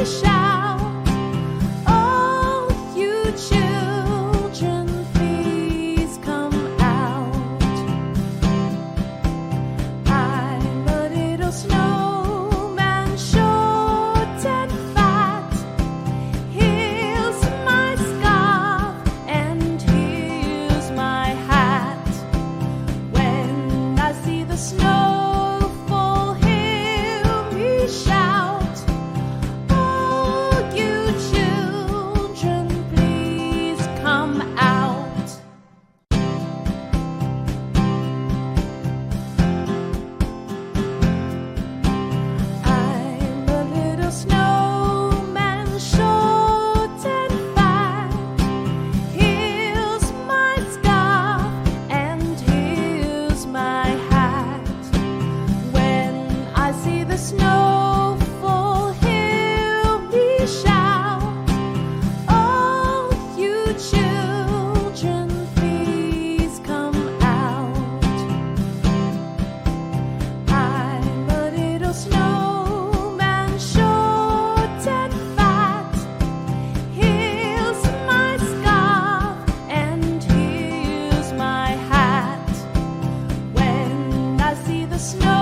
wish Snow.